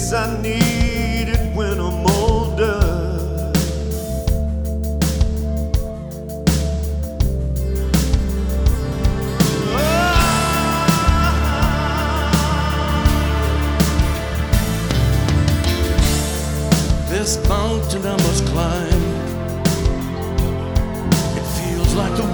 guess I need it when I'm older. Ah. This mountain I must climb. It feels like the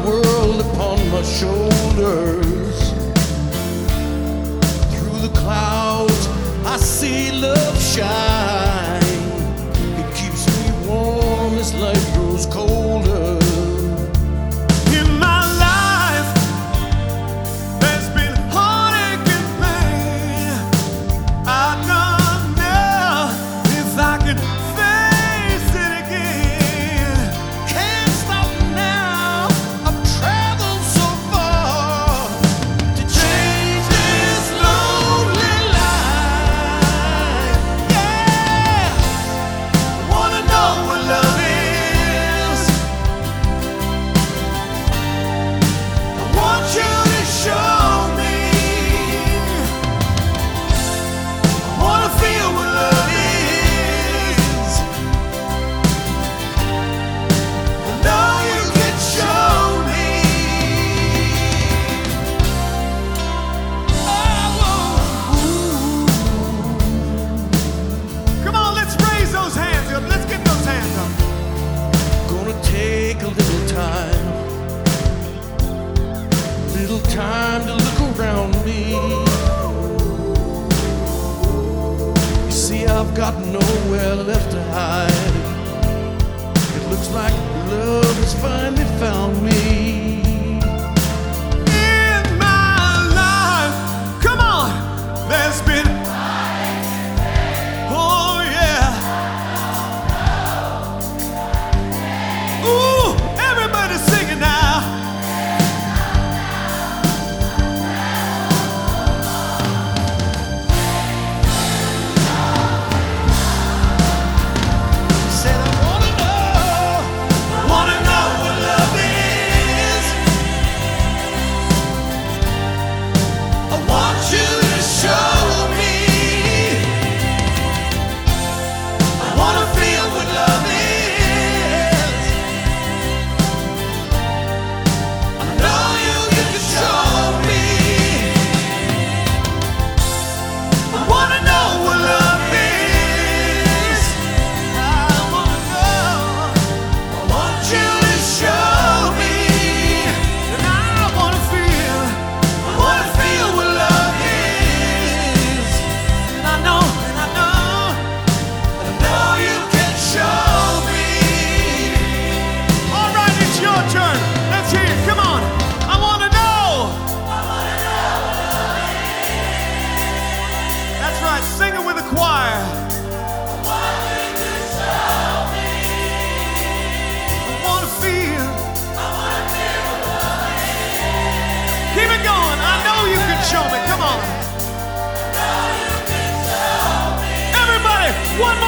take a little time, a little time to look around me. You see, I've got nowhere left to hide. It looks like love has finally found me. Singing sing it with a choir. You show me? I wanna feel. I wanna feel the Keep it going. I know you can show me. Come on. I know you can show me. Everybody, one more.